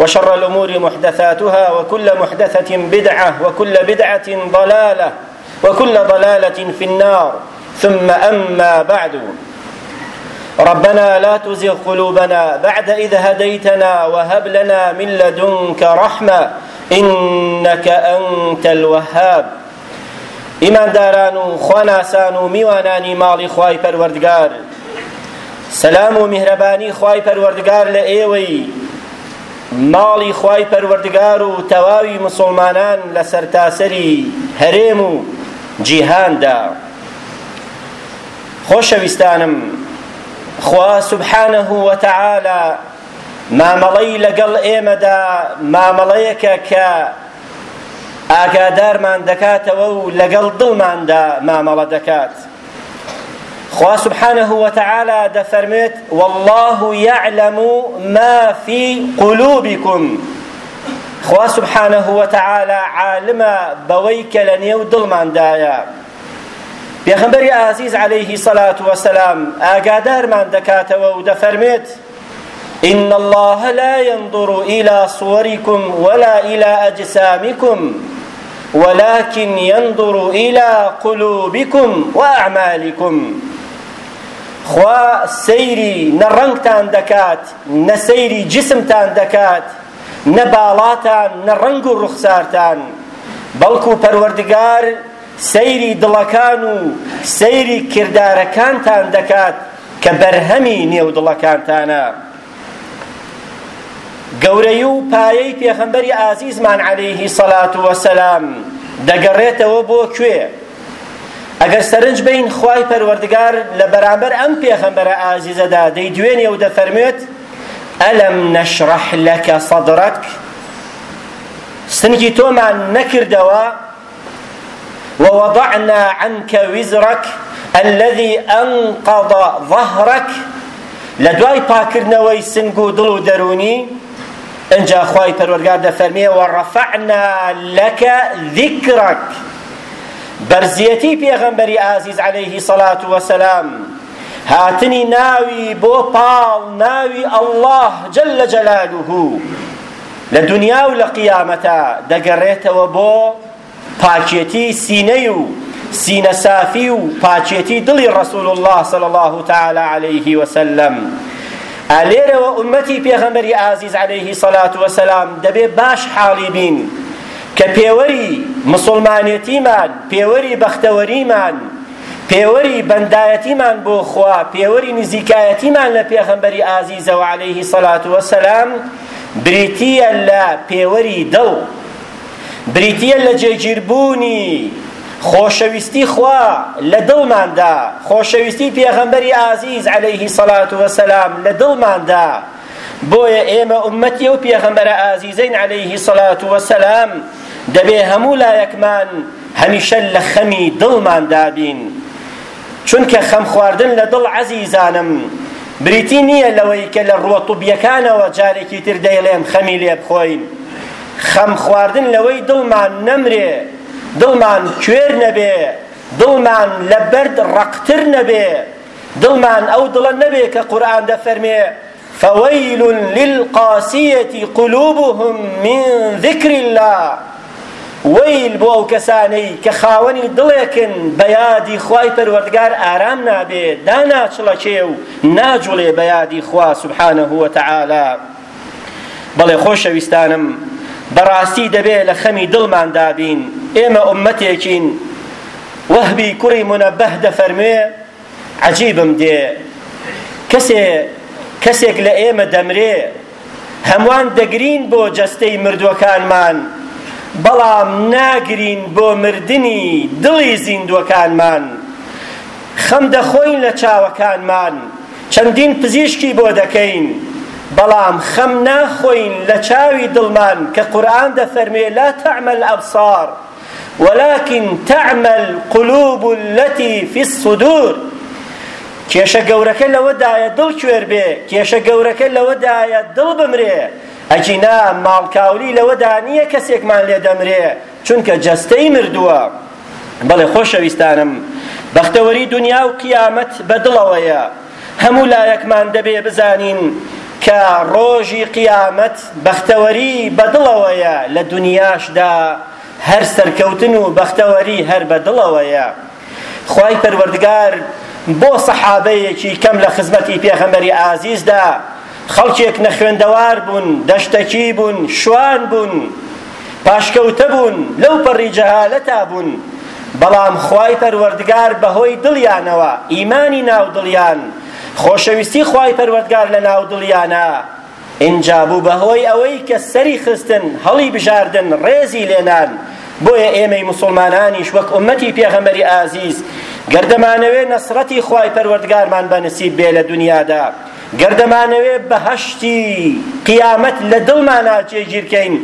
وشر الأمور محدثاتها وكل محدثة بدعة وكل بدعة ضلالة وكل ضلالة في النار. ثم أما بعد. ربنا لا تزغ قلوبنا بعد إذ هديتنا وهب لنا من لدنك رحمة إنك أنت الوهاب. ئیمانداران و خواناسان و میوانانی ماڵی خوای پەروەردگار سەلام و میهرەبانی خوای پەروەردگار لە ئێوەی ماڵی خوای پەروەردگار و تەواوی مسلمانان لە سەرتاسەری هەرێم و جیهاندا. خۆشەویستانم. خوا سبحانه وتعالى مامەڵەی لەگەڵ ئێمەدا مامەڵەیەکە کە ئاگادارمان دەکاتەوە و لەگەڵ دڵماندا مامەڵە دەکات. خوا سبحانه وتعالى دەفەرمێت والله يعلم ما في قلوبكم خوا سبحانه وتعالى عالمە بەوەی کە لە نێو دڵماندایە پێغەمبەری ئازیز عليه صلاة وسلام ئاگادارمان دەکاتەوە و دەفەرمێت إن الله لا ينظر إلى صوركم ولا إلى أجسامكم ولكن ينظر إلى قلوبكم وأعمالكم خوا سەیری نەڕەنگتان دەکات نە سەیری جسمتان دەکات نە باڵاتان نە ڕەنگ و ڕوخسارتان. بەڵکو پەروەردگار سەیری دڵەکان و سەیری کردارەکانتان دەکات کە بەرهەمی نێو دڵەکانتانە. گەورەی و پایەی پێغەمبەری ئازیزمان عەلەیهی سەڵات وەسەلام دەگەڕێتەوە بۆ کوێ؟ ئەگەر سەرنج بین خوای پەروەردگار لە بەرامبەر ئەم پێغەمبەرە ئازیزەدا دەیدوێنێ و دەفەرمێت ئەلەم نەشرح لەکە سەدرەک سنگی تۆمان نەکردەوە ووضعنا عنك وزرك الذي أنقض ظهرك لدواي پاکردنەوەی سنگ و دڵ و دەرونی اینجا خوای پەروەردگار دەفەرمێ وەڕەفەعنا لەکە ذیکرەک بەرزیەتی پێغەمبەری ئازیز عەلەیهی سەڵات وەسەلام هاتنی ناوی بۆ پاڵ ناوی ئەڵڵاه جەلە جەلالوه لە دنیا و لە قیامەتە دەگەڕێتەوە بۆ پاکێتی سینەی ڕسول الله صلی الله تعالی علیه وسلم. ئالێرەوە ئومەتی پێغەمبەری ئازیز عەلەیهی سەلات وەسەلام دەبێ باش حاڵی بین. کە پێوەری مسلمانێتیمان پێوەری بەختەوەریمان پێوەری بەندایەتیمان بۆ خوا پێوەری نزیکایەتیمان لە پێغەمبەری ئازیزەوە عەلەیهی سەلات وەسەلام بریتیە لە پێوەری دڵ بریتیە لە جێگیربوونی خۆشەویستی خوا لە دڵماندا خۆشەویستی پێغەمبەری ئازیز عەلەیهی سەڵات وەسەلام لە دڵماندا. بۆیە ئێمە ئومەتی و پێغەمبەرە ئازیزەین عەلەیهی سەڵات وەسەلام دەبێ هەموو لایەکمان هەمیشە لە خەمی دڵماندا بین چونکە خەم خواردن لە دڵ عەزیزانم بریتی نییە لەوەی کە لە ڕوەتوبیەکانەوە جارێکی تر دەیڵێم خەمی لێ بخۆین. خەم خواردن لەوەی دڵمان نەمرێ دڵمان کوێر نەبێ دڵمان لە بەرد ڕقتر نەبێ دڵمان ئەو دڵە نەبێ کە قورئان دەفەرمێ فويل للقاسية قلوبهم من ذكر الله ویل بۆ ئەو کەسانەی کە خاوەنی دڵێکن بە یادی خوای پەروەردگار ئارام نابێ داناچڵەکێ و ناجوڵێ بە یادی خوا سبحانه وتعالى بەڵێ خۆشەویستانم بەڕاستی دەبێت لە خەمی دڵمان دابین. ئێمە ئومەتێکین وەهبی کوڕی منەبەه دەفەرمێ عەجیبم دێ. کەسێ کەسێک لە ئێمە دەمرێ هەمووان دەگرین بۆ جەستەی مردووەکانمان. بەڵام ناگرین بۆ مردنی دڵی زیندوەکانمان. خەم دەخۆین لە چاوەکانمان. چەندین پزیشکی بۆ دەکەین. بەڵام خەم ناخۆین لە چاوی دڵمان کە قورئان دەفەرمێ لا تعمل ئەبصار ولكن تعمل قلوب التي في الصدور. کێشە گەورەکە لەوەدایە دڵ کوێر بێ کێشە گەورەکە لەوەدایە دڵ بمرێ. ئەجینا ماڵکاولی لەوەدا نییە کەسێکمان لێ دەمرێ چونکە جەستەی مردووە. بەڵێ خۆشەویستانم. بەختەوەری دنیا و قیامەت بەدڵەوەیە هەموو لایەکمان دەبێ بزانین کە ڕۆژی قیامەت بەختەوەری بەدڵەوەیە لە دنیاشدا هەر سەرکەوتن و بەختەوەری هەر بەدڵەوەیە خوای پەروەردگار بۆ سەحابەیەکی کەم لە خزمەتی پێغەمبەری ئازیزدا خەڵکێک نەخوێندەوار بوون دەشتەکی بوون شوان بوون پاشکەوتە بوون لەو پەڕی جەهالەتا بوون. بەڵام خوای پەروەردگار بەهۆی دڵیانەوە ئیمانی ناو دڵیان. خۆشەویستی خوای پەروەردگار لە ناو دڵیانە. اینجا بوو بەهۆی ئەوەی کە سەری خستن هەڵی بژاردن ڕێزی لێنان. بۆیە ئێمەی مسلمانانیش وەک ئومەتی پێغەمبەری ئازیز. گەردەمانەوێ نەسرەتی خوای پەروەردگارمان بەنسیب بێ لە دنیادا. گەردەمانەوێ بەهەشتی قیامەت لە دڵمانە جێگیرکەین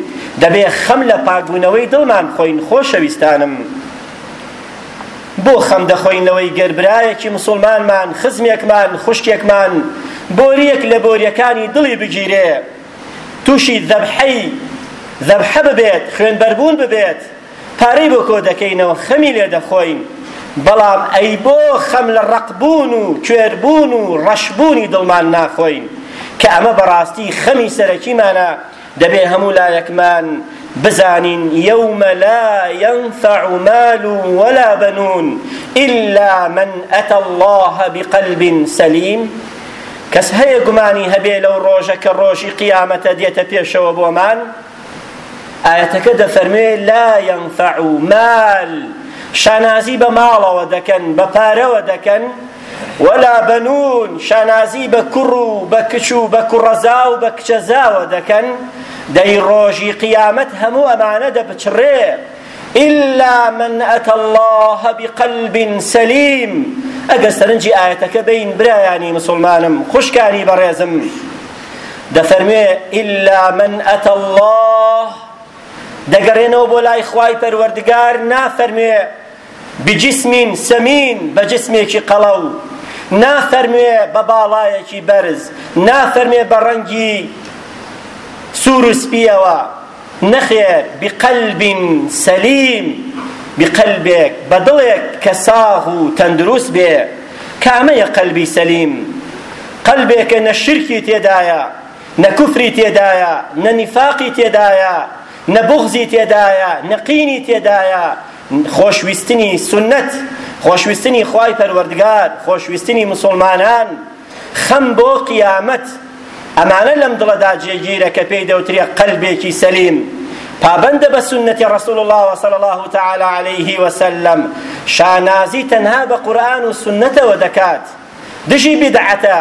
دەبێ خەم لە پاکبوونەوەی دڵمان خۆین خۆشەویستانم. بۆ خەم دەخۆینەوەی گەربرایەکی مسلمانمان خزمێکمان خوشکێکمان بۆریەک لە بۆریەکانی دڵی بگیرێ. تووشی ذەبحەی ذەبحە ببێت خوێنبەربوون ببێت. پارەی بۆ کۆ دەکەینەوە خەمی لێ دەخۆین. بەڵام ئەی بۆ خەم لە ڕقبوون و کوێربوون و ڕەشبوونی دڵمان ناخۆین. کە ئەمە بەڕاستی خەمی سەرەکیمانە دەبێ هەموو لایەکمان بزانین يوم لا ينفع مال ولا بنون إلا من أتى الله بقلب سليم. کەس هەیە گومانی هەبێ لەو ڕۆژە کە ڕۆژی قیامەتە دێتە پێشەوە بۆمان؟ ئاەتەکە دەفەرمێ لا ينفع مال. شانازی بە ماڵەوە دەکەن بە پارەوە دەکەن. ولا بنون شانازی بە کوڕ و بە کچ و بە کوڕەزا و بە کچەزاوە دەکەن. دەی ڕۆژی قیامەت هەموو ئەمانە إلا من أتى الله بقلب سليم. ئەگەر سەرنجی ئاەتەکە بین برایانی مسلمانم خوشکانی بەڕێزم دەفەرمێ إلا من أتى الله. دەگەڕێنەوە بۆ لای خوای پەروەردگار نافەرمێ بجسمین سەمین بە جسمێکی قەڵەو. نافەرمێ بە باڵایەکی بەرز نافەرمێ بە ڕەنگی سوور و سپیەوە. نەخێر بقەلب سەلیم بقەلبێک بە دڵێک کە ساغ و تەندروست بێ. کامەیە قەلبی سەلیم. قەلبێکە نە شرکی تێدایە نە کوفری تێدایە نە خۆشویستنی سنت خۆشویستنی خوای پەروەردگار خۆشویستنی مسلمانان. خەم بۆ قیامەت ئەمانە لەم دڵەدا جێگیرە کە پێی دەوترێ قەلبێکی سەلیم. پابندە بە سنەتی ڕسول الله وصلى الله تعالى عليه وسلم. شانازی تەنها بە قورآن و سنەتەوە دەکات. دژی بدعەتە.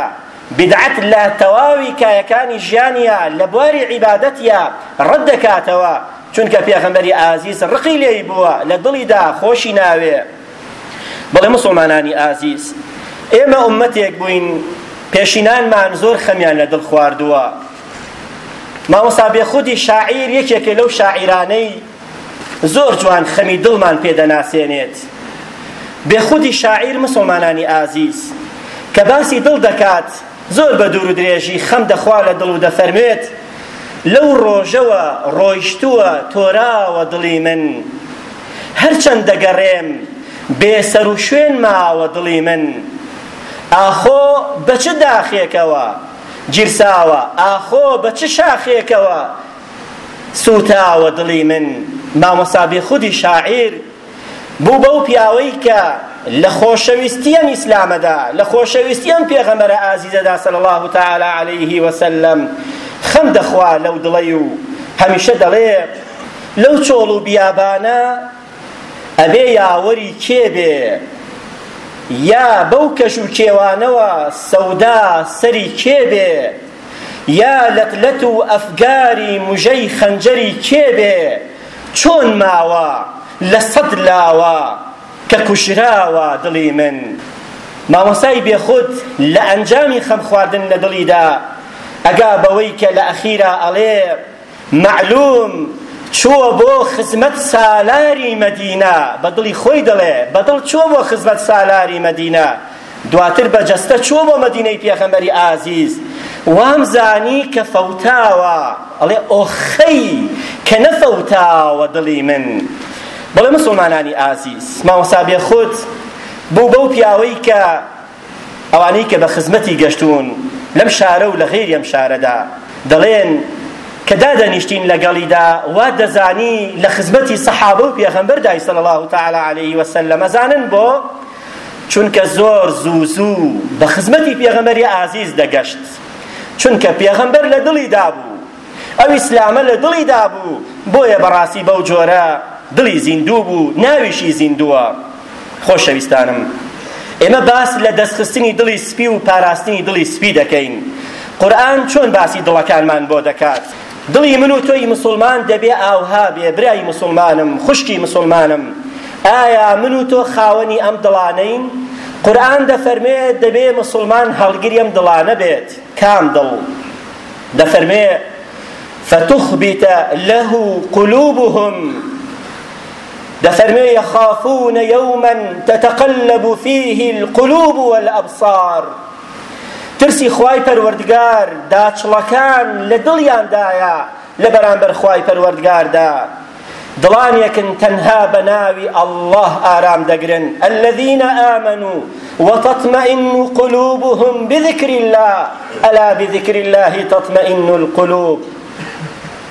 بدعەت لە تەواوی کایەکانی ژیانیە لە بواری عیبادەتیە ڕەت دەکاتەوە. چونکە پێغەمبەری ئازیز ڕقی لێی بووە لە دڵیدا خۆشی ناوێ. بەڵێ مسلمانانی ئازیز ئێمە ئومەتێک بووین پێشینانمان زۆر خەمیان لە دڵ خواردووە. مامۆستا بێخودی شاعیر یەکێکە لەو شاعیرانەی زۆر جوان خەمی دڵمان پێدەناسێنێت. بێخودی شاعیر مسلمانانی ئازیز کە باسی دڵ دەکات زۆر بە دوور و درێژی خەم دەخوا لە دڵ و دەفەرمێت لەو ڕۆژەوە ڕۆیشتووە تۆراوە دڵی من. هەرچەند دەگەڕێم بێسەر و شوێن ماوە دڵی من. ئاخۆ بە چ داخێکەوە گیرساوە ئاخۆ بە چ شاخێکەوە سوتاوە دڵی من. مامۆسابێ خودی شاعیر بوو بەو پیاوەی کە لە خۆشەویستیەم ئیسلامەدا لە خۆشەویستیەم پێغەمەرە ئازیزەدا سەڵ الله تعالی عليه وسلم خەم دەخوا لەو دڵی و هەمیشە دەڵێ لەو چۆڵ و بیابانە ئەبێ یاوەری کێ بێ. یا بەو کەش و کێوانەوە سەودا سەری کێ بێ. یا لەتلەت و ئەفگاری موژەی خەنجەری کێ بێ. چۆن ماوە لە سەد لاوە کە کوشراوە دڵی من. مامۆسای بێخود لە ئەنجامی خەم خواردن لە دڵیدا ئەگا بەوەی کە لە ئەخیرا ئەڵێ معلوم چووە بۆ خزمەت سالاری مەدینە؟ بە دڵی خۆی دەڵێ بەدڵ چووە بۆ خزمەت سالاری مەدینە؟ دواتر بەجەستە چووە بۆ مەدینەی پێخەمبەری ئازیز؟ وام زانی کە فەوتاوە؟ ئەڵێ ئۆخەی کە نەفەوتاوە دڵی من. بەڵێ مسلمانانی ئازیز مامۆسا بێخود بوو بەو پیاوەی کە ئەوانەی کە بە خزمەتی گەشتون لەم شارە و لە غێری ئەم شارەدا. دەڵێن کە دادەنیشتین لەگەڵیدا وا دەزانی لە خزمەتی سەحابە و پێغەمبەردای صلی الله تعالی علیه وسلم ئەزانن بۆ چونکە زۆر زوو زوو بە خزمەتی پێغەمبەری ئازیز دەگەشت. چونکە پێغەمبەر لە دڵی دابوو ئەو ئیسلامە لە دڵی دابوو بۆیە بەڕاستی بەو جۆرە دڵی زیندوو بوو ناویشی زیندووە. خۆشەویستانم ئێمە باس لە دەستخستنی دڵی سپی و پاراستنی دڵی سپی دەکەین. قورآن چۆن باسی دڵەکانمان بۆ دەکات؟ دڵی من و تۆی مسلمان دەبێ ئاوها بێ برای مسلمانم خوشکی مسلمانم. ئایا من و تۆ خاوەنی ئەم دڵانەین؟ قورآن دەفەرمێ دەبێ مسلمان هەڵگیری ئەم دڵانە بێت. کام دڵ؟ دەفەرمێ فتخبت له قلوبهم دەفەرمێ يخافون يوما تتقلب فيه القلوب والأبصار. ترسی خوای پەروەردگار داچڵەکان لە دڵیاندایە لە بەرامبەر خوای پەروەردگاردا دڵانێکن تەنها بە ناوی ئەڵڵاه ئارام دەگرن. الذين آمنوا وتطمئن قلوبهم بذكر الله. ألا بذكر الله تطمئن القلوب.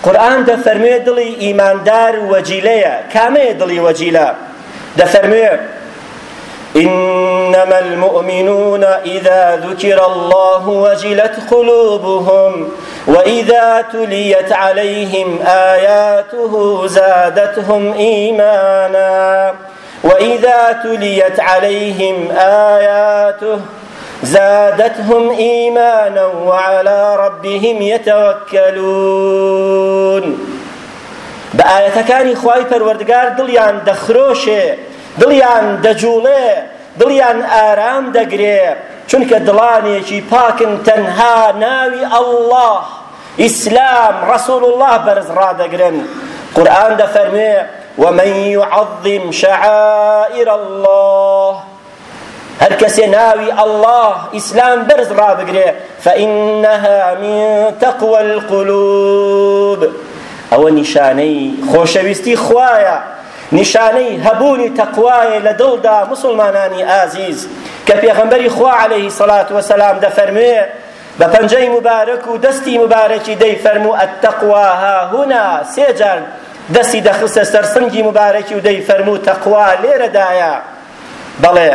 قورآن دەفەرموێ دڵی ئیماندار وەجیلەیە کامەیە دڵی وەجیلە دەفەرموێ إنما المؤمنون إذا ذكر الله وجلت قلوبهم وإذا تليت عليهم آياته زادتهم إيمانا وإذا تليت عليهم آياته زادتهم إيمانا وعلى ربهم يتوكلون. بآياتكاني خواي پروردگار دليان دخروشه دڵیان دەجوڵێ دڵیان ئارام دەگرێ چونکە دڵانێکی پاکن تەنها ناوی ئەڵڵاه ئیسلام ڕەسوڵ الله بەرز ڕادەگرن. قورئان دەفەرمێ ومن يعظم شعائر الله هەر کەسێ ناوی ئەڵڵاه ئیسلام بەرز ڕابگرێ فإنها من تقوى القلوب. ئەوە نیشانەی خۆشەویستی خوایە. نیشانەی هەبوونی تەقوایە لە دڵدا مسلمانانی ئازیز. کە پێغەمبەری خوا عەلەیهی سەڵات وەسەلام دەفەرموێ بە پەنجەی مبارەک و دەستی مبارەکی دەیفەرموو ئەتەقوا هاهونا سێ جار دەستی دەخستە سەر سنگی مبارەکی و دەیفەرموو تەقوا لێرەدایە. بەڵێ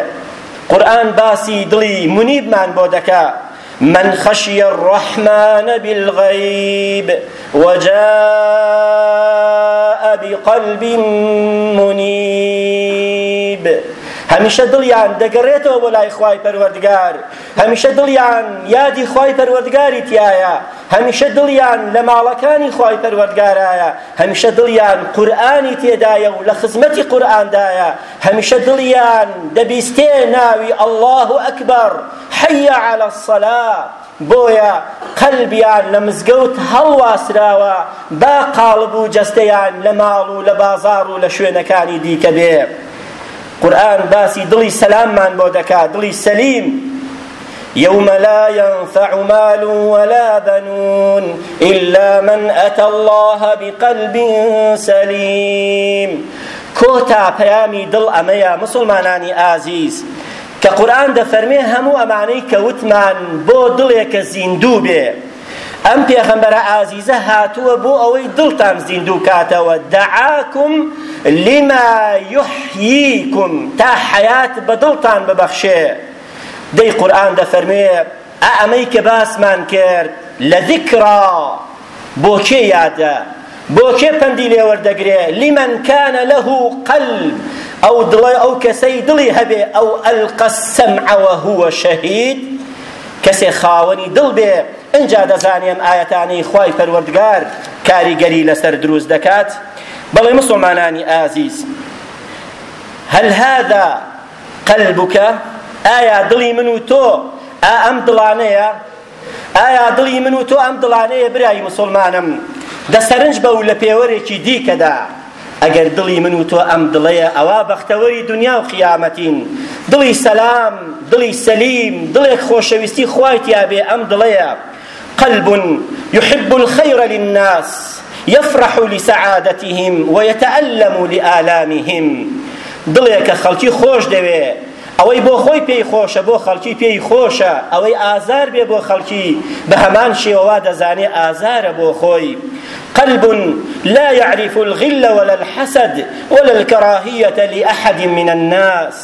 قورآن باسی دڵی منیبمان بۆ دەکا من خشي الرحمن بالغيب وجاء بقلب منيب هەمیشە دڵیان دەگەڕێتەوە بۆ لای خوای پەروەردگار. هەمیشە دڵیان یادی خوای پەروەردگاری تایە هەمیشە دڵیان لە ماڵەکانی خوای پەروەردگارایە. هەمیشە دڵیان قورئانی تێدایە و لە خزمەتی قورئاندایە هەمیشە دڵیان دەبیستێ ناوی ئەڵڵاه ئەکبەر. حەیە عەلە الصەلا بۆیە قەلبیان لە مزگەوت هەڵواسراوە. با قاڵب و جەستەیان لە ماڵ و لە بازار و قورآن باسی دڵی سەلاممان بۆ دەکات دڵی سەلیم يوم لا ينفع مال ولا بنون إلا من أتى الله بقلب سليم كوتا بيامي دل أميا مسلماناني آزيز کە قورآن دەفەرمێ هەموو ئەمانەی کە وتمان بۆ دڵێکە زیندوو بێ ئەم پێغەمبەرە ئازیزە هاتووە بۆ ئەوەی دڵتان زیندوو کاتەوە دەعاکم لما یحییکم تا حەیات بە دڵتان ببەخشێ. دەی قورآن دەفەرمێ ئەمەی کە باسمان کرد لە ذیکرا بۆ کێ یادە؟ بۆ کێ پەندی لمن كان له قلب. ئەو دڵی ئەو کەسەی دڵی هەبێ ئەو ئەلقە السەمع وهو شەهید کەسێ خاوەنی دڵ بێ اینجا دەزانێم ئاەتانەی خوای پەروەردگار کاریگەری لەسەر دروست دەکات. بەڵێ مسلمانانی ئازیز هل هذا قلبك؟ ئایا دڵی من و تۆ ئا ئەم دڵانەیە؟ ئایا دڵی من و تۆ ئەم دڵانەیە برای مسلمانم؟ دەسەرنج بە و لە پێوەرێکی دیکەدا. ئەگەر دڵی من و تۆ ئەم دڵەیە ئەوا بەختەوەری دنیا و قیامەتین. دڵی سەلام دڵی سەلیم دڵێک خۆشەویستی خوای تیابێ ئەم دڵەیە. قلب يحب الخير للناس يفرح لسعادتهم ويتألم لآلامهم. دڵێک کە خەڵکی خۆش دەوێ ئەوەی بۆ خۆی پێی خۆشە بۆ خەڵکی پێی خۆشە ئەوەی ئازار بێ بۆ خەڵکی بە هەمان شێوەوا دەزانێ ئازارە بۆ خۆی. قلب لا يعرف الغل ولا الحسد ولا الكراهية لأحد من الناس.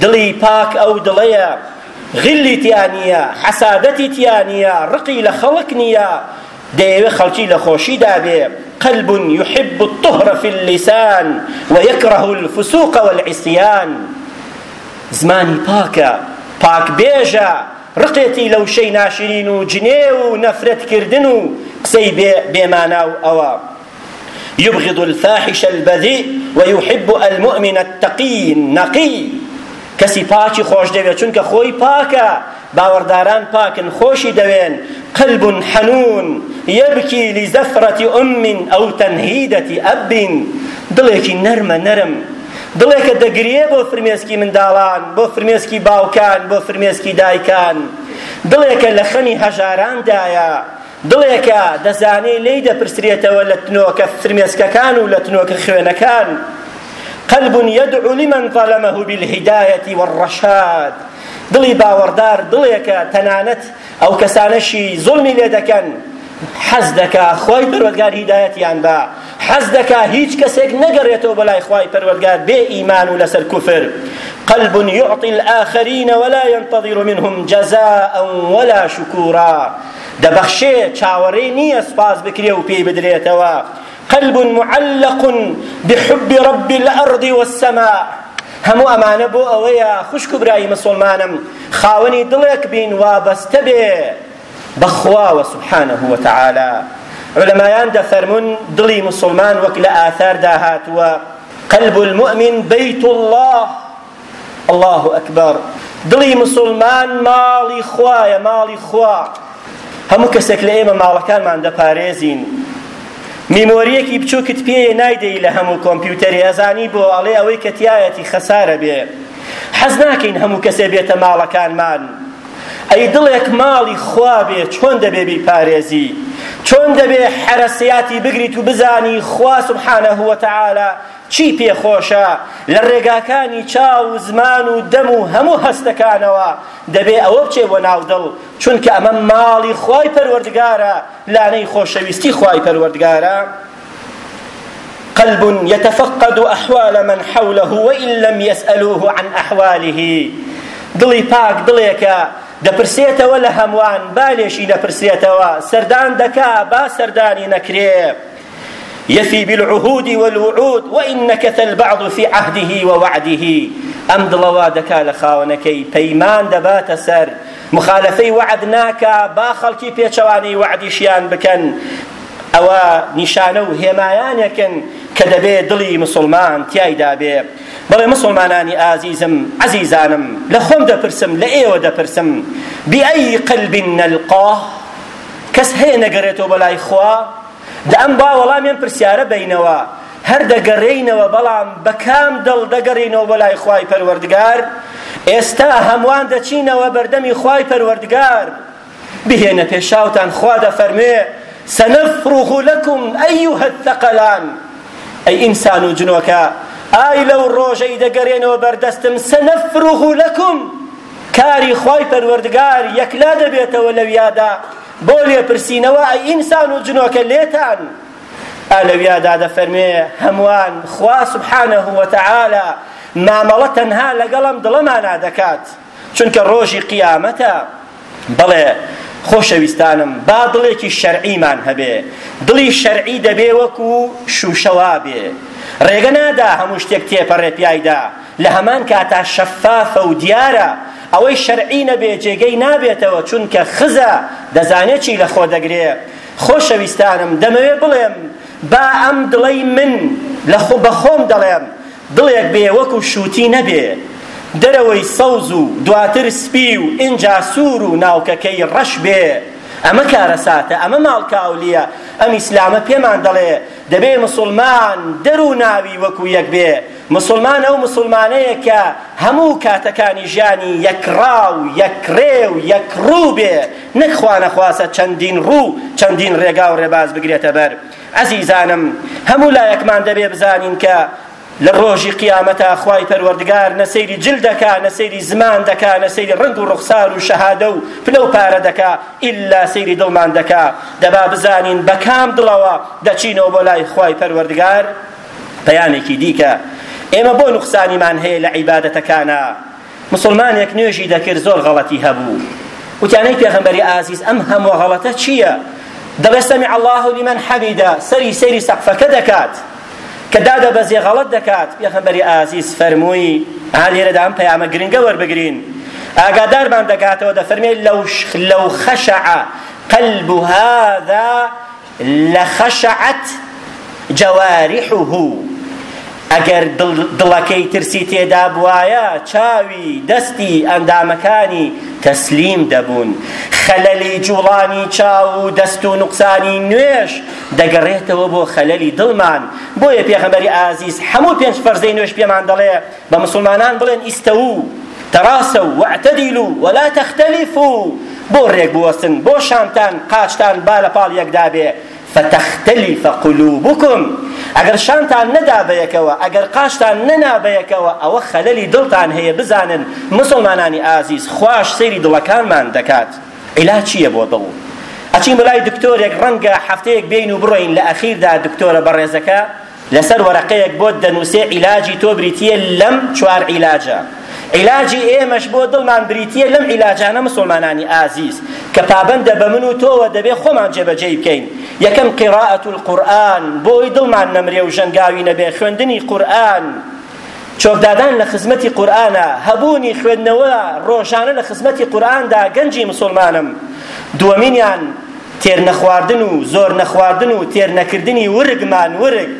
دڵی پاک ئەو دڵەیە تیانە ڕقی لە خەڵک نییە دەیەوێ خەڵکی لە خۆشیدا بێ قلب يحب الطهر في اللسان ويكره الفسوق والعصيان. زمانی پاکە پاک بێژە ڕقێتی لەو شەی ناشرین و جنێ و نەفرەتکردن و ئەوە يبغض الفاحش البذيء ويحب المؤمن التقي النقي. کەسی پاکی خۆش دەوێت چونکە خۆی پاکە باوەڕداران پاکن خۆشی دەوێن. قلب حنون يبكي لزفرة أم أو تنهيدة أب دڵێکی نەرمە نەرم. دڵێکە دەگرێ بۆ فرمێسکی منداڵان بۆ فرمێسکی باوکان بۆ فرمێسکی دایکان. دڵێکە لە خەمی هەژاراندایە. دڵێکە دەزانێ لی دەپرسرێتەوە لە تنۆکە فرمێسکەکان و لە تنۆکە خوێنەکان. قلب يدعو لمن ظلمه بالهداية والرشاد. دڵی باوەڕدار دڵێکە تەنانەت ئەو کەسانەشی زڵمی لێ دەکەن حەز دەکا خۆی پەروەردگار هیدایەتیان بە حەز دەکا هیچ کەسێک نەگەڕێتەوە بەلای خوای پەروەردگار بێ ئیمان و لەسەر کوفر قلب يعطي الآخرين ولا ينتظر منهم جزاء ولا شكورا. دەبەخشێ چاوەڕێ نییە سپاس بکرێ و پێی قلب معلق بحب رب الأرض والسماء. هەموو ئەمانە بۆ ئەوەیە خوشک و برایی مسلمانم. خاوەنی دڵێک بین وابەستە بێ بەخواوە سبحانه وتعالى. علمایان دەفەرمون دڵی مسلمان وەک لە ئاثاردا هاتووە قلب المؤمن بيت الله. الله أكبر. دڵی مسلمان ماڵی خوایە ماڵی خوا. هەموو کەسێک لە ئێمە ماڵەکانمان دەپارێزین. میمۆریەکی بچووکت پێیە نایدەی لە هەموو کۆمپیوتەری ئەزانی بۆ ئەڵێ ئەوەی کە تایەتی خەسارە بێ. حەز ناکەین هەموو کەسێ بێتە ماڵەکانمان. ئەی دڵێک ماڵی خوا بێ چۆن دەبێ بیپارێزی. چۆن دەبێ حرەسیاتی بگریت و بزانی خوا سبحانه وتعالى چی پێخۆشە لە ڕێگاکانی چاو و زمان و دەم و هەموو هەستەکانەوە. دەبێ ئەوە بچێ بۆ ناودڵ. چونکە ئەمە ماڵی خوای پەروەردگارە لانەی خۆشەویستی خوای پەروەردگارە قلب يتفقد أحوال من حوله وإن لم يسألوه عن أحواله. دڵی پاک دڵێکە دەپرسێتەوە لە هەمووان بالێشی دەپرسێتەوە سەردان دەکا با سەردانی نەکرێ. يفي بالعهود والوعود وإن البعض في عهده ووعده. أم دڵەوا دەکا لە خاوەنەکەی پەیمان دەباتە سەر. مخالفەی وعد ناکا با خەڵکی پێچەوانەی وعدیشیان بکەن. ئەوە نیشانە و هێمایانێکن کە دەبێ دڵی مسلمان تیایدا بێ بەڵێ مسلمانانی ئازیزم عەزیزانم لە خۆم دەپرسم لە ئێوە دەپرسم. بئەی قەلب نەلقاه کەس هەیە نەگەڕێتەوە بەلای خوا؟ دا ئەم با وەڵامیان پرسیارە بینەوە. هەر دەگەڕێینەوە بەڵام بە کام دڵ دەگەڕینەوە بەلای خوای پەروەردگار؟ ئێستا هەمووان دەچینەوە بەردەمی خوای پەروەردگار. بهێنە پێشاوتان خوا دەفەرمێ سنفرغ لكم أيها الثقلان. أي إنسان جنوكا ئای لەو ڕۆژەی دەگەڕێنەوە بەردەستم سەنەفرغ لەکم. کاری خی پەروەردگار یەکلا دەبێتەوە لەویادا بۆ لێپرسینەوە ئەی ئینسان و جنۆکە لێتان. ئەلەویادا دەفەرمێ هەمووان خوا سبحانه وتعالى مامەڵە تەنها لەگەڵم دڵەمانا دەکات. چونکە ڕۆژی قیامەتە بەڵێ خۆشەویستانم با دڵێکی شەرعیمان هەبێ. دڵی شەرعی دەبێ وەکو شوشەوا بێ. ڕێگە نادا هەموو شتێک تێپەڕێ پیایدا. لە هەمان کاتا شەفافە و دیارە ئەوەی شەرعی نەبێ جێگەی نابێتەوە. چونکە خزە دەزانێت چی لە خۆ دەگرێ. خۆشەویستانم دەمەوێ بڵێم با ئەم دڵەی من لە خۆ بەخۆم دەڵێم. دڵێک بێ وەکو شووتی نەبێ. دەرەوەی سەوز و دواتر سپی و ئینجا سوور و ناوکەکەی ڕەش بێ. ئەمە کارەساتە ئەمە ماڵکاولیە ئەم ئیسلامە پێمان دەڵێ دەبێ مسلمان دەر و ناوی وەکو یەک بێ. مسلمان ئەو مسلمانەیە کە هەموو کاتەکانی ژیانی یەکڕا و یەکڕێ و یەکڕوو بێ. نەخوانە خواسە چەندین ڕوو چەندین ڕێگا و ڕێباز بگرێتە بەر. عەزیزانم هەموو لایەکمان دەبێ بزانین کە لە ڕۆژی قیامەتە خوای پەروەردگار نەسەیری جل دەکا نەسەیری زمان دەکا نەسەیری ڕنگ و ڕوخسار و شەهادە و پلە و پارە دەکا ئیلا سەیری دڵمان دەکا. دەبا بزانین بە کام دڵەوە دەچینەوە بۆ لای خوای پەروەردگار؟ بەیانێکی دیکە. ئێمە بۆ نوقسانیمان هەیە لە عیبادەتەکانە. مسلمانێک نوێژی دەکرد زۆر غەڵەتی هەبوو. وتیانەی پێغەمبەری ئازیز ئەم هەموو غەڵەتە چییە؟ دەڵێ سەمیع الله لمن حەمیدە سەری سەیری سەقفەکە دەکات. کە دادەبەزێ غەڵەت دەکات پێغەمبەری ئازیز فەرمووی ها لێرەدا ئەم پەیامە گرنگە وەربگرین ئاگادارمان دەکاتەوە دەفەرمێت لەو خەشع قلب هذا لخشعت جوارحه. ئەگەر دڵەکەی ترسی تێدا بوایە چاوی دەستی ئەندامەکانی تەسلیم دەبوون. خەلەلی جوڵانی چاو و دەست و نوقسانی نوێش دەگەڕێتەوە بۆ خەلەلی دڵمان. بۆیە پێغەمبەری ئازیز هەموو پێنج فەرزەی نوێش پێمان دەڵێ بە مسلمانان بڵێن ئیستەوو. تراصوا واعتدلوا ولا تختلفوا بۆ ڕێک بوەستن بۆ شانتان قاچتان با لە پاڵ یەکدا بێ. فتختلف قلوبكم. ئەگەر شانتان نەدا بەیەکەوە ئەگەر قاچتان نەنا بەیەکەوە ئەوە خەلەلی دڵتان هەیە بزانن مسلمانانی ئازیز خوش سەیری دڵەکانمان دەکات. عیلا چییە بۆ دڵ؟ ئەچین بەلای دکتۆرێک ڕەنگە هەفتەیەک بین و بڕۆین لە ئەخیردا دکتۆرە بەڕێزەکە لەسەر وەرەقەیەک بۆ دەنووسێ عیلاجی تۆ بریتیە لەم چوار عیلاجە. عیلاجی ئێمەش بۆ دڵمان بریتیە لەم عیلاجانە مسلمانانی ئازیز کە پابندە بە من و تۆوە دەبێ خۆمان جێبەجێ بکەین. یەکەم قراءة القورآن بۆی دڵمان نەمرێ و ژەنگاوی نەبێ خوێندنی قورآن. چۆکدادان لە خزمەتی قورآنە هەبوونی خوێندنەوە ڕۆژانە لە خزمەتی قورآندا گەنجی مسلمانم. دووەمینیان تێر نەخواردن و زۆر نەخواردن و تێر نەکردنی ورگمان ورگ.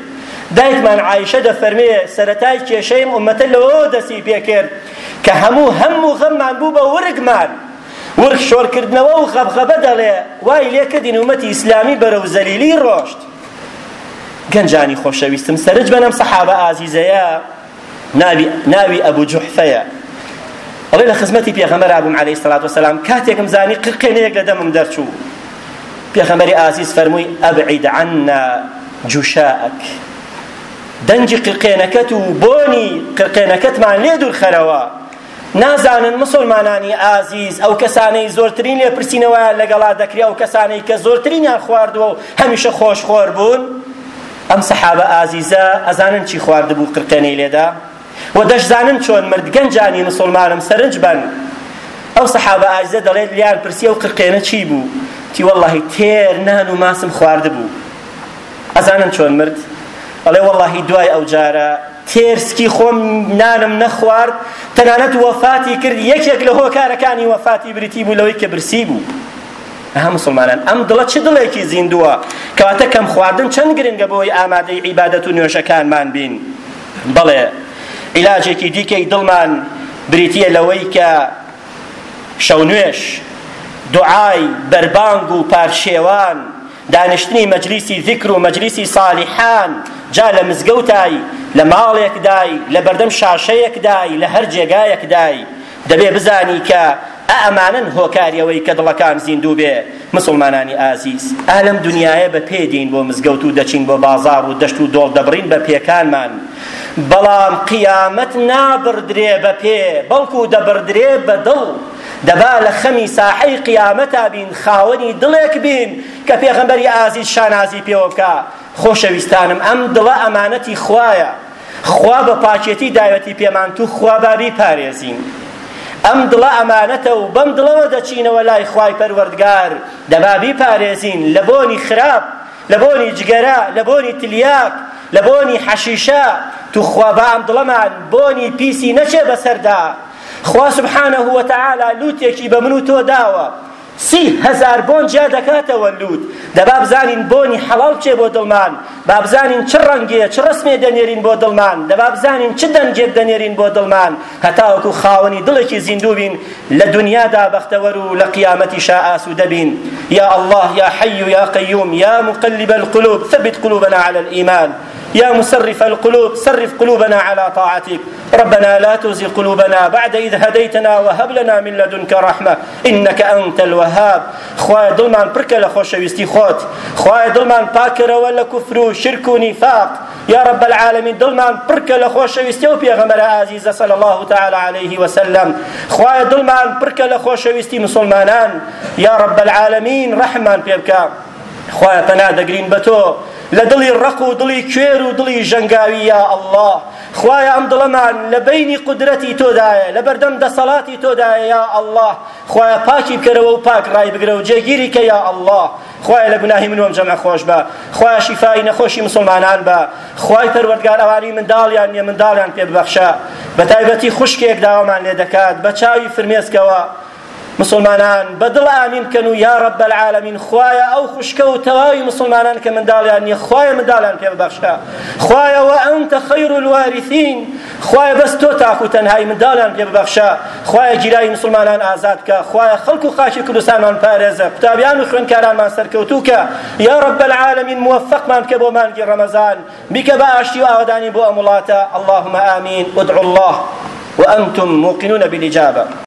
دایکمان عایشە دەفەرمێ سەرەتای کێشەیم ئومەتە لەوە دەستی پێکرد کە هەموو هەموو غەممان بوو بە ورگمان ورگ شۆرکردنەوە و غەبغەبە دەڵێ وای لێکردین ومەتی ئیسلامی بەرەو زەلیلی ڕۆشت گەنجانی خۆشەویستم سەرنج بەنەم سەحابە ئازیزەیە ناوی ئەبوو جوحفەیە ئەڵێ لە خزمەتی پێغەمبەر ئا بووم عەلەیهی سەڵات وسەلام کاتێکم زانی قرقێنەیەک لە دەمم دەرچوو. پێغەمبەری ئازیز فەرمووی أبعد عنا جشاءك دەنجی قرقێنەکەت و بۆنی قرقێنەکەتمان لێ دوور خەرەوە. نازانن مسلمانانی ئازیز ئەو کەسانەی زۆرترین لێپرسینەوە لەگەڵا دەکرێت ئەو کەسانەی کە زۆرترینیان خواردووە و هەمیشە خۆشخۆر بوون. ئەم سەحابە ئازیزە ئەزانن چی خواردبوو قرقێنەی لێدا؟ و دەشزانن چۆن مرد گەنجانی مسلمانم سەرنج بن. ئەو سەحابە ئازیزە دەڵێت لیان پرسیە و قرقێنە چی بوو؟ تی وەڵڵاهی تێر نان و ماسم خواردبوو ئەزانن چۆن مرد؟ ئەڵێ وەڵڵاهی دوای ئەو جارە تێرسکی خۆم نانم نەخوارد تەنانەت وەفاتی کرد یەکێک لە هۆکارەکانی وەفاتی بریتی بوو لەوەی کە برسی بوو ئەها مسلمانان ئەم دڵە چ دڵێکی زیندووە کەواتە کەم خواردن چەند گرنگە بۆی ئامادەی عیبادەت و نوێژەکانمان بین؟ بەڵێ عیلاجێکی دیکەی دڵمان بریتیە لەوەی کە شەونوێش دوعای بەربانگ و پارشێوان دانیشتنی مەجلیسی ذکر و مەجلیسی صالحان جا لە مزگەوتای لە ماڵێکدای لە بەردەم شاشەیەکدای لە هەر جێگایەکدای دەبێ بزانی کە ئەمانن هۆکاریەوەی کە دڵەکان زیندوو بێ. مسلمانانی ئازیز ئالەم دنیاە بە پێدین بۆ مزگەوت و دەچین بۆ بازار و دەشت و دۆڵ دەبڕین بە پێکانمان. بەڵام قیامەت نابردرێ بە پێ بەڵکو دەبردرێ بە دڵ. دەبا لە خەمی ساحەی قیامەتا بین خاوەنی دڵێک بین کە پێغەمبەری ئازیز شانازی پێوە بکە خۆشەویستانم. ئەم دڵە ئەمانەتی خوایە. خوا بە پاکێتی داوەتی پێمان تو خوا بابی پارێزین. ئەم دڵە ئەمانەتە و بەم دڵەوە دەچینەوە لای خوای پەروەردگار. دەبابی پارێزین لە بۆنی خراپ لە بۆنی جگەرە لە بۆنی تلیاک لە بۆنی حەشیشە. تو خوا بە ئەم دڵەمان بۆنی پیسی نەچێ بەسەردا. خوا سبحانه وتعالى لوتێکی بە من و تۆ داوە. سی هەزار بۆن جیا دەکاتەوە لوت. دەبا بزانین بۆنی حەڵاو چێ بۆ دڵمان. با بزانین چ ڕەنگێ چ ڕسمێ دەنێرین بۆ دڵمان. دەبا بزانین چ دەنگێک دەنێرین بۆ دڵمان. هەتاوەکو خاوەنی دڵێکی زیندوو بین لە دنیادا بەختەوەر و لە قیامەتی شا ئاسوودە بین. یا الله یا حی یا قیوم یا مقلب القلوب ثبت قلوبنا على الإيمان. يا مسرف القلوب صرف قلوبنا على طاعتك. ربنا لا تزغ قلوبنا بعد إذ هديتنا وهب لنا من لدنك رحمة. إنك أنت الوهاب. خوای دڵمان پڕکە لە خۆشەویستی خۆت خوای دڵمان پاکرەوە لە کوفر و شرک و نیفاق يا رب العالمين دڵمان پڕکە لە خۆشەویستی و پێغەمبەر ئازیزە صلی الله تعالى عليه وسلم. خوای دڵمان پڕکە لە خۆشەویستی مسلمانان. يا رب العالمين رحمان پەنا دەگرین بە تۆ. لە دڵی ڕق و دڵی کوێر و دڵی ژەنگاوی یا الله خوایە ئەم دڵەمان لە بینی قدرەتی تۆدایە لە بەردەم دەسەڵاتی تۆدایە یا الله خوایە پاکی بکەرەوە و پاک ڕای بگرە و جێگیری کە یا الله خوایە لە گوناهی من وەم جەمع خۆش بە. خوایە شیفای نەخۆشی مسلمانان بە. خوای پەروەردگار ئەوانی منداڵیان نیە منداڵیان پێ ببەخشە. بە تایبەتی خوشکێک داوامان لێ دەکات بە چاوی فرمێسکەوە مسلمانان بەدڵ ئامین بکەن و یا رب العالمین خوایە ئەو خوشکە و تەواوی مسلمانان کە منداڵیان نییە خوایە منداڵیان پێ ببەخشە خوایە و ئەنتە خەیر الوارثین خوایە بەس تۆ تاکو تەنهای منداڵیان پێ ببەخشە. خوایە گیرای مسلمانان ئازاد کە خوایە خەڵک و خاشی کوردستانمان پارێزە قوتابیان و خوێنکارانمان سەرکەوتووکە یا رب العالمین موفقمان بکە بۆ مانگی ڕەمەزان بیکە بە ئاشتی و ئاوادانی بۆ ئەم وڵاتە. اللهم آمین. ادعوا الله. وأنتم موقنون بالإجابة.